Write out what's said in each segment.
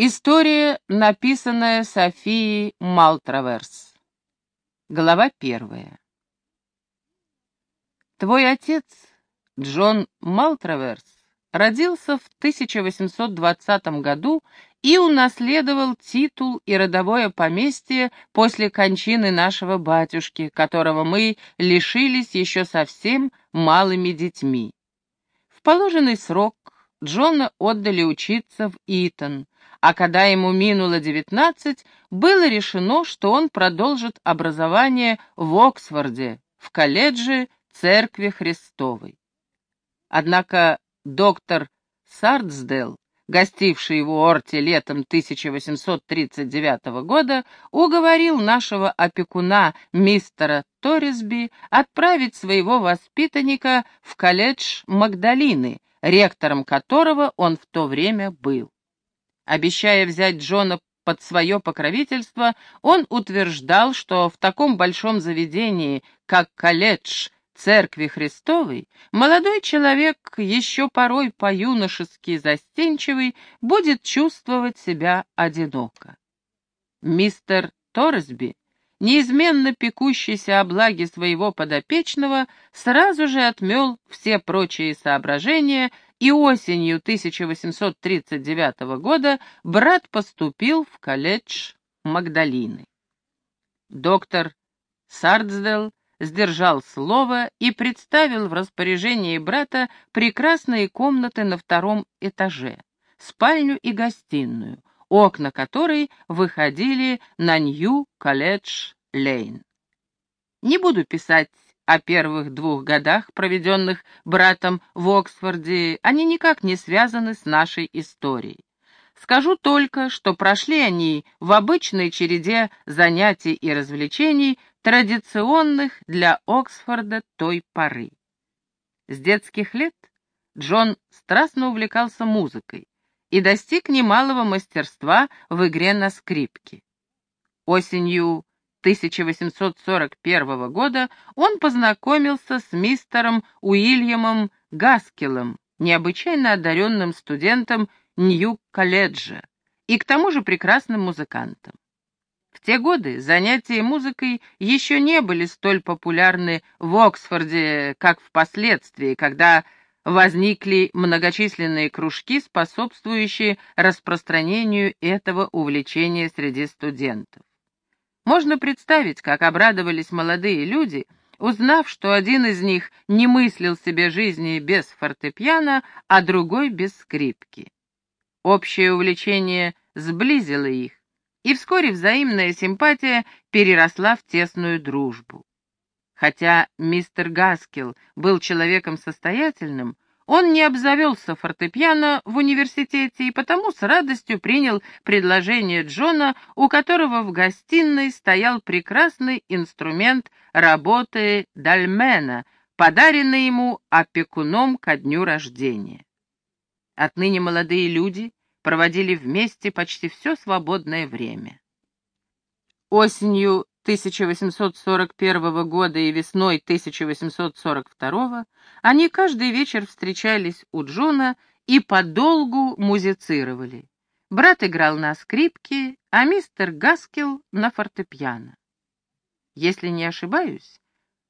История, написанная Софией Малтраверс. Глава первая. Твой отец, Джон Малтраверс, родился в 1820 году и унаследовал титул и родовое поместье после кончины нашего батюшки, которого мы лишились еще совсем малыми детьми. В положенный срок Джона отдали учиться в Итон, а когда ему минуло девятнадцать, было решено, что он продолжит образование в Оксфорде, в колледже Церкви Христовой. Однако доктор Сардсдел, гостивший в Уорте летом 1839 года, уговорил нашего опекуна мистера Торрисби отправить своего воспитанника в колледж Магдалины, ректором которого он в то время был. Обещая взять Джона под свое покровительство, он утверждал, что в таком большом заведении, как колледж Церкви Христовой, молодой человек, еще порой по-юношески застенчивый, будет чувствовать себя одиноко. Мистер Торресби неизменно пекущийся о благе своего подопечного, сразу же отмел все прочие соображения, и осенью 1839 года брат поступил в колледж Магдалины. Доктор Сардсдел сдержал слово и представил в распоряжении брата прекрасные комнаты на втором этаже, спальню и гостиную, окна которой выходили на Нью-Колледж-Лейн. Не буду писать о первых двух годах, проведенных братом в Оксфорде, они никак не связаны с нашей историей. Скажу только, что прошли они в обычной череде занятий и развлечений, традиционных для Оксфорда той поры. С детских лет Джон страстно увлекался музыкой, и достиг немалого мастерства в игре на скрипке. Осенью 1841 года он познакомился с мистером Уильямом Гаскелом, необычайно одаренным студентом Нью-колледжа и к тому же прекрасным музыкантом. В те годы занятия музыкой еще не были столь популярны в Оксфорде, как впоследствии, когда возникли многочисленные кружки, способствующие распространению этого увлечения среди студентов. Можно представить, как обрадовались молодые люди, узнав, что один из них не мыслил себе жизни без фортепиано, а другой без скрипки. Общее увлечение сблизило их, и вскоре взаимная симпатия переросла в тесную дружбу. Хотя мистер Гаскел был человеком состоятельным, он не обзавелся фортепиано в университете и потому с радостью принял предложение Джона, у которого в гостиной стоял прекрасный инструмент работы Дальмена, подаренный ему опекуном ко дню рождения. Отныне молодые люди проводили вместе почти все свободное время. Осенью 1841 года и весной 1842 они каждый вечер встречались у Джона и подолгу музицировали. Брат играл на скрипке, а мистер Гаскел на фортепиано. Если не ошибаюсь,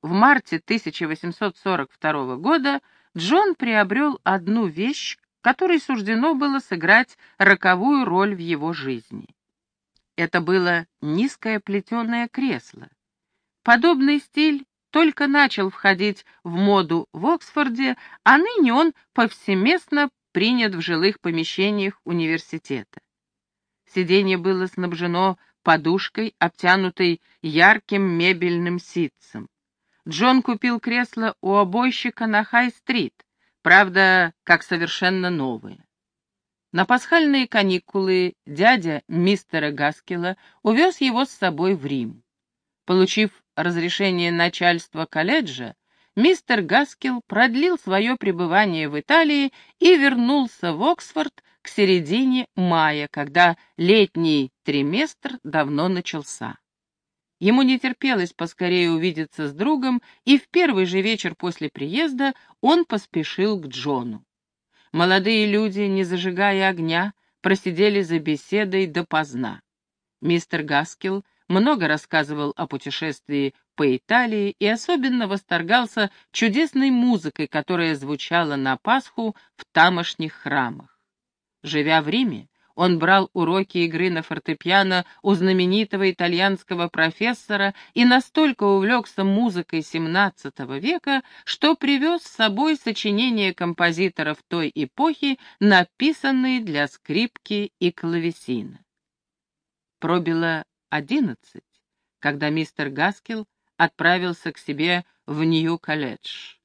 в марте 1842 года Джон приобрел одну вещь, которой суждено было сыграть роковую роль в его жизни. Это было низкое плетеное кресло. Подобный стиль только начал входить в моду в Оксфорде, а ныне он повсеместно принят в жилых помещениях университета. Сиденье было снабжено подушкой, обтянутой ярким мебельным ситцем. Джон купил кресло у обойщика на Хай-стрит, правда, как совершенно новое. На пасхальные каникулы дядя мистера Гаскела увез его с собой в Рим. Получив разрешение начальства колледжа, мистер Гаскел продлил свое пребывание в Италии и вернулся в Оксфорд к середине мая, когда летний триместр давно начался. Ему не терпелось поскорее увидеться с другом, и в первый же вечер после приезда он поспешил к Джону. Молодые люди, не зажигая огня, просидели за беседой допоздна. Мистер Гаскил много рассказывал о путешествии по Италии и особенно восторгался чудесной музыкой, которая звучала на Пасху в тамошних храмах. Живя в Риме, он брал уроки игры на фортепиано у знаменитого итальянского профессора и настолько увлекся музыкой XVII века, что привез с собой сочинения композиторов той эпохи, написанные для скрипки и клавесина. Пробило одиннадцать, когда мистер Гаскил отправился к себе в Нью-Колледж.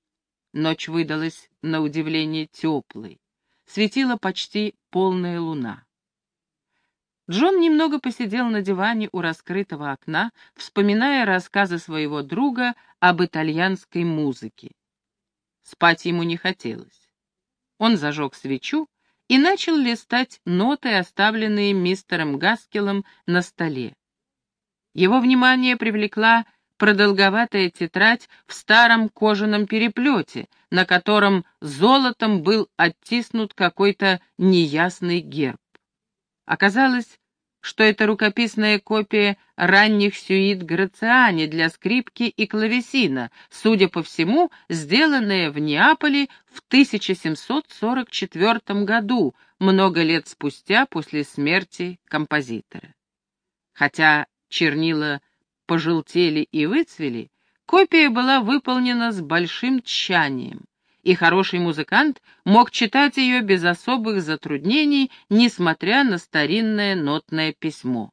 Ночь выдалась на удивление теплой. Светила почти полная луна. Джон немного посидел на диване у раскрытого окна, вспоминая рассказы своего друга об итальянской музыке. Спать ему не хотелось. Он зажег свечу и начал листать ноты, оставленные мистером Гаскелом на столе. Его внимание привлекла продолговатая тетрадь в старом кожаном переплете, на котором золотом был оттиснут какой-то неясный герб. Оказалось, что это рукописная копия ранних сюит Грациани для скрипки и клавесина, судя по всему, сделанная в Неаполе в 1744 году, много лет спустя после смерти композитора. Хотя чернила пожелтели и выцвели, копия была выполнена с большим тщанием и хороший музыкант мог читать ее без особых затруднений, несмотря на старинное нотное письмо.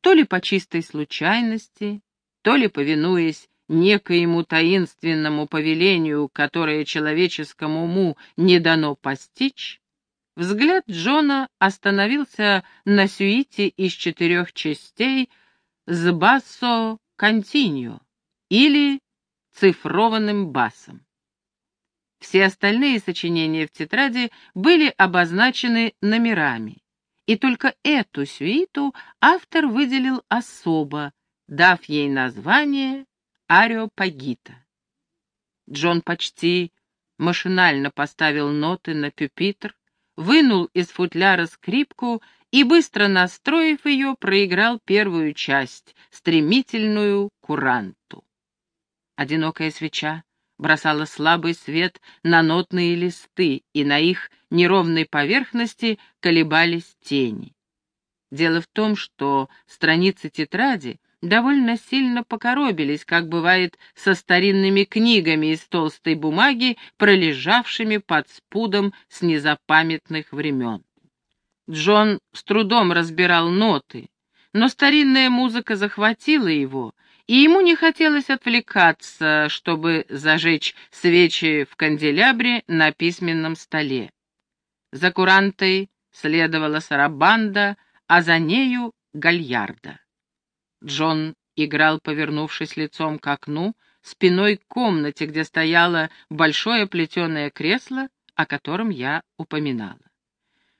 То ли по чистой случайности, то ли повинуясь некоему таинственному повелению, которое человеческому уму не дано постичь, взгляд Джона остановился на сюите из четырех частей с бассо континьо или цифрованным басом. Все остальные сочинения в тетради были обозначены номерами, и только эту сюиту автор выделил особо, дав ей название «Ареопагита». Джон почти машинально поставил ноты на пюпитр, вынул из футляра скрипку и, быстро настроив ее, проиграл первую часть, стремительную куранту. Одинокая свеча бросала слабый свет на нотные листы, и на их неровной поверхности колебались тени. Дело в том, что страницы тетради довольно сильно покоробились, как бывает со старинными книгами из толстой бумаги, пролежавшими под спудом с незапамятных времен. Джон с трудом разбирал ноты, но старинная музыка захватила его, и ему не хотелось отвлекаться, чтобы зажечь свечи в канделябре на письменном столе. За курантой следовала сарабанда, а за нею — гальярда. Джон играл, повернувшись лицом к окну, спиной к комнате, где стояло большое плетеное кресло, о котором я упоминала.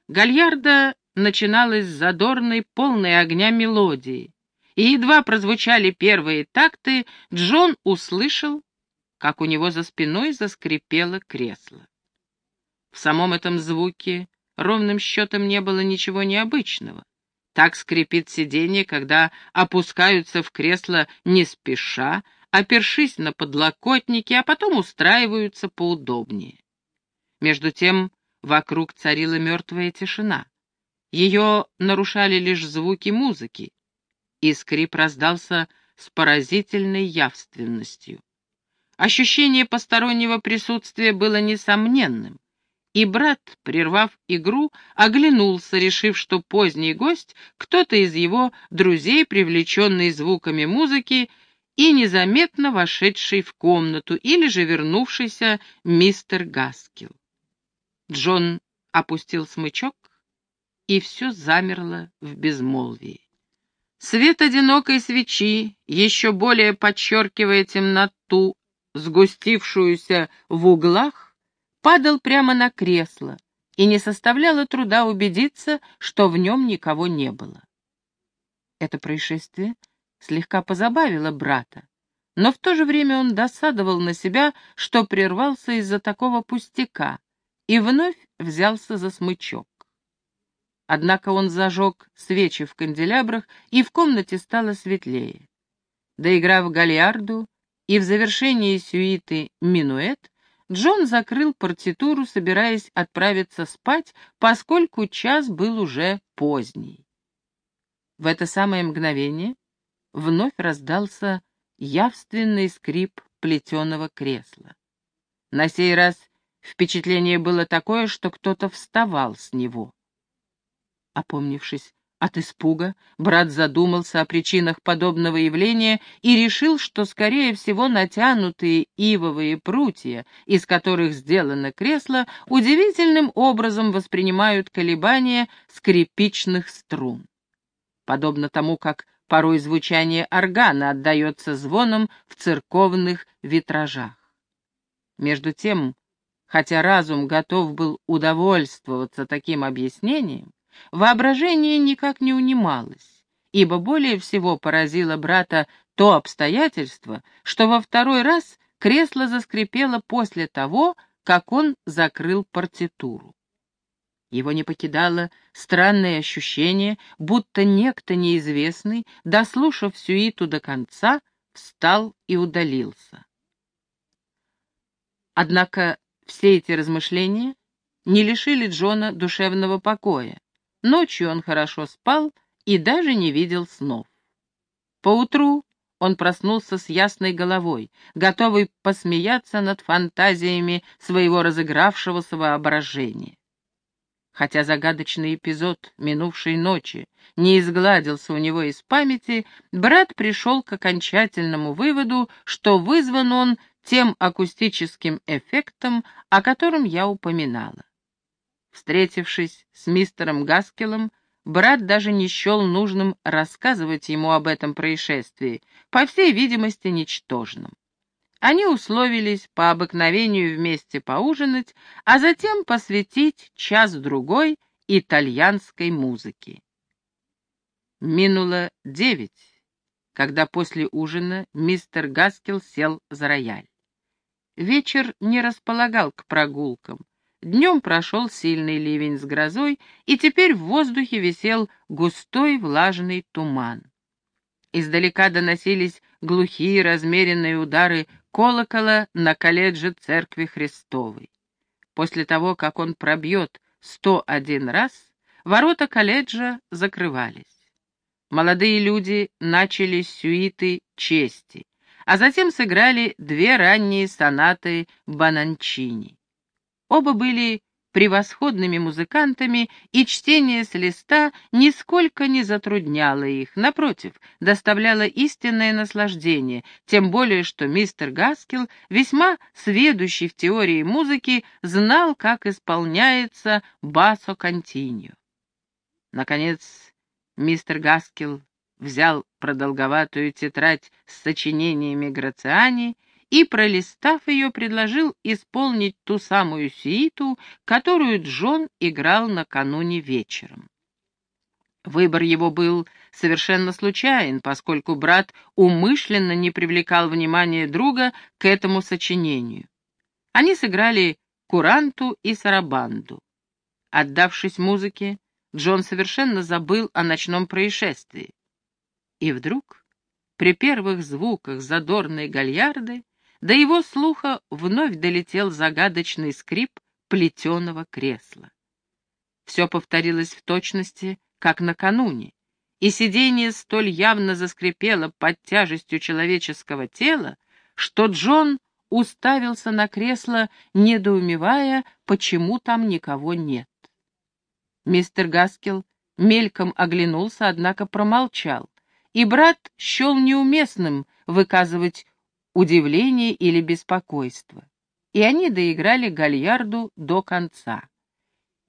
Гальярда начиналась с задорной, полной огня мелодии, и едва прозвучали первые такты, Джон услышал, как у него за спиной заскрипело кресло. В самом этом звуке ровным счетом не было ничего необычного. Так скрипит сиденье, когда опускаются в кресло не спеша, опершись на подлокотники, а потом устраиваются поудобнее. Между тем вокруг царила мертвая тишина. Ее нарушали лишь звуки музыки, и скрип раздался с поразительной явственностью. Ощущение постороннего присутствия было несомненным, и брат, прервав игру, оглянулся, решив, что поздний гость — кто-то из его друзей, привлеченный звуками музыки, и незаметно вошедший в комнату, или же вернувшийся мистер Гаскил. Джон опустил смычок, и все замерло в безмолвии. Свет одинокой свечи, еще более подчеркивая темноту, сгустившуюся в углах, падал прямо на кресло, и не составляло труда убедиться, что в нем никого не было. Это происшествие слегка позабавило брата, но в то же время он досадовал на себя, что прервался из-за такого пустяка, и вновь взялся за смычок. Однако он зажег свечи в канделябрах, и в комнате стало светлее. Доиграв гальярду и в завершении сюиты «Минуэт», Джон закрыл партитуру, собираясь отправиться спать, поскольку час был уже поздний. В это самое мгновение вновь раздался явственный скрип плетеного кресла. На сей раз впечатление было такое, что кто-то вставал с него. Опомнившись от испуга, брат задумался о причинах подобного явления и решил, что, скорее всего, натянутые ивовые прутья, из которых сделано кресло, удивительным образом воспринимают колебания скрипичных струн. Подобно тому, как порой звучание органа отдается звоном в церковных витражах. Между тем, хотя разум готов был удовольствоваться таким объяснением, воображение никак не унималось, ибо более всего поразило брата то обстоятельство, что во второй раз кресло заскрипело после того, как он закрыл партитуру. Его не покидало странное ощущение, будто некто неизвестный, дослушав сюиту до конца, встал и удалился. Однако все эти размышления не лишили Джона душевного покоя. Ночью он хорошо спал и даже не видел снов. Поутру он проснулся с ясной головой, готовый посмеяться над фантазиями своего разыгравшегося воображения. Хотя загадочный эпизод минувшей ночи не изгладился у него из памяти, брат пришел к окончательному выводу, что вызван он тем акустическим эффектом, о котором я упоминала. Встретившись с мистером Гаскелом, брат даже не счел нужным рассказывать ему об этом происшествии, по всей видимости, ничтожном. Они условились по обыкновению вместе поужинать, а затем посвятить час-другой итальянской музыке. Минуло девять, когда после ужина мистер Гаскел сел за рояль. Вечер не располагал к прогулкам. Днем прошел сильный ливень с грозой, и теперь в воздухе висел густой влажный туман. Издалека доносились глухие размеренные удары колокола на колледже Церкви Христовой. После того, как он пробьет сто один раз, ворота колледжа закрывались. Молодые люди начали сюиты чести, а затем сыграли две ранние сонаты Бананчини. Оба были превосходными музыкантами, и чтение с листа нисколько не затрудняло их, напротив, доставляло истинное наслаждение, тем более что мистер Гаскил, весьма сведущий в теории музыки, знал, как исполняется басо континью. Наконец, мистер Гаскил взял продолговатую тетрадь с сочинениями Грациани и, пролистав ее, предложил исполнить ту самую сииту, которую Джон играл накануне вечером. Выбор его был совершенно случайен, поскольку брат умышленно не привлекал внимания друга к этому сочинению. Они сыграли куранту и сарабанду. Отдавшись музыке, Джон совершенно забыл о ночном происшествии. И вдруг, при первых звуках задорной гальярды, до его слуха вновь долетел загадочный скрип плетеного кресла. Все повторилось в точности, как накануне, и сиденье столь явно заскрипело под тяжестью человеческого тела, что Джон уставился на кресло, недоумевая, почему там никого нет. Мистер Гаскел мельком оглянулся, однако промолчал, и брат счел неуместным выказывать удивление или беспокойство. И они доиграли гальярду до конца.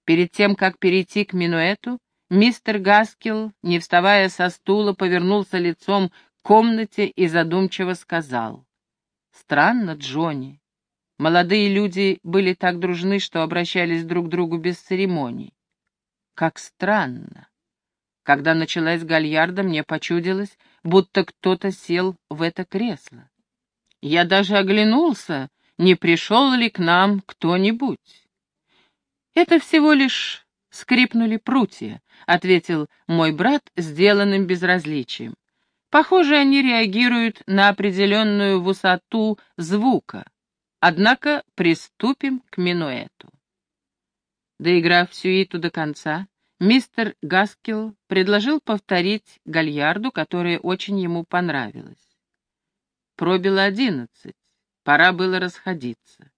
Перед тем, как перейти к минуэту, мистер Гаскил, не вставая со стула, повернулся лицом к комнате и задумчиво сказал. «Странно, Джонни. Молодые люди были так дружны, что обращались друг к другу без церемоний. Как странно. Когда началась гальярда, мне почудилось, будто кто-то сел в это кресло. Я даже оглянулся, не пришел ли к нам кто-нибудь. Это всего лишь скрипнули прутья», — ответил мой брат сделанным безразличием. «Похоже, они реагируют на определенную высоту звука. Однако приступим к минуэту». Доиграв сюиту до конца, мистер Гаскил предложил повторить гальярду, которая очень ему понравилась. Пробило одиннадцать, пора было расходиться.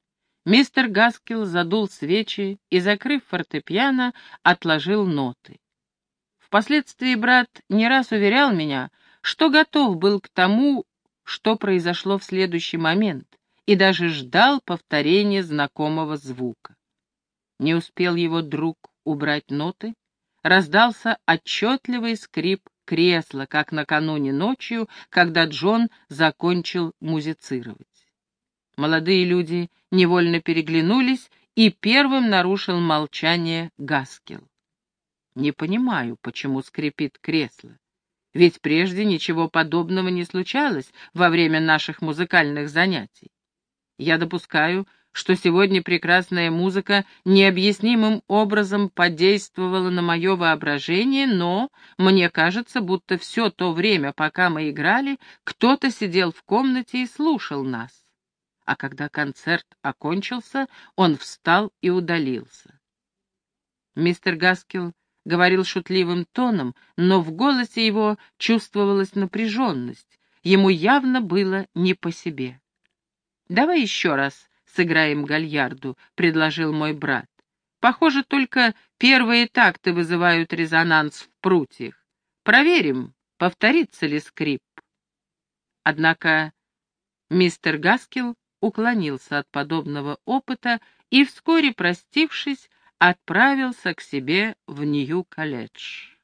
Мистер Гаскил задул свечи и, закрыв фортепиано, отложил ноты. Впоследствии брат не раз уверял меня, что готов был к тому, что произошло в следующий момент, и даже ждал повторения знакомого звука. Не успел его друг убрать ноты, раздался отчетливый скрип кресла, как накануне ночью, когда Джон закончил музицировать. Молодые люди невольно переглянулись, и первым нарушил молчание Гаскел. «Не понимаю, почему скрипит кресло. Ведь прежде ничего подобного не случалось во время наших музыкальных занятий. Я допускаю, что сегодня прекрасная музыка необъяснимым образом подействовала на мое воображение, но мне кажется, будто все то время, пока мы играли, кто-то сидел в комнате и слушал нас а когда концерт окончился, он встал и удалился. Мистер Гаскел говорил шутливым тоном, но в голосе его чувствовалась напряженность. Ему явно было не по себе. «Давай еще раз сыграем гальярду», — предложил мой брат. «Похоже, только первые такты вызывают резонанс в прутьях. Проверим, повторится ли скрип». Однако мистер Гаскел уклонился от подобного опыта и, вскоре простившись, отправился к себе в Нью-Колледж.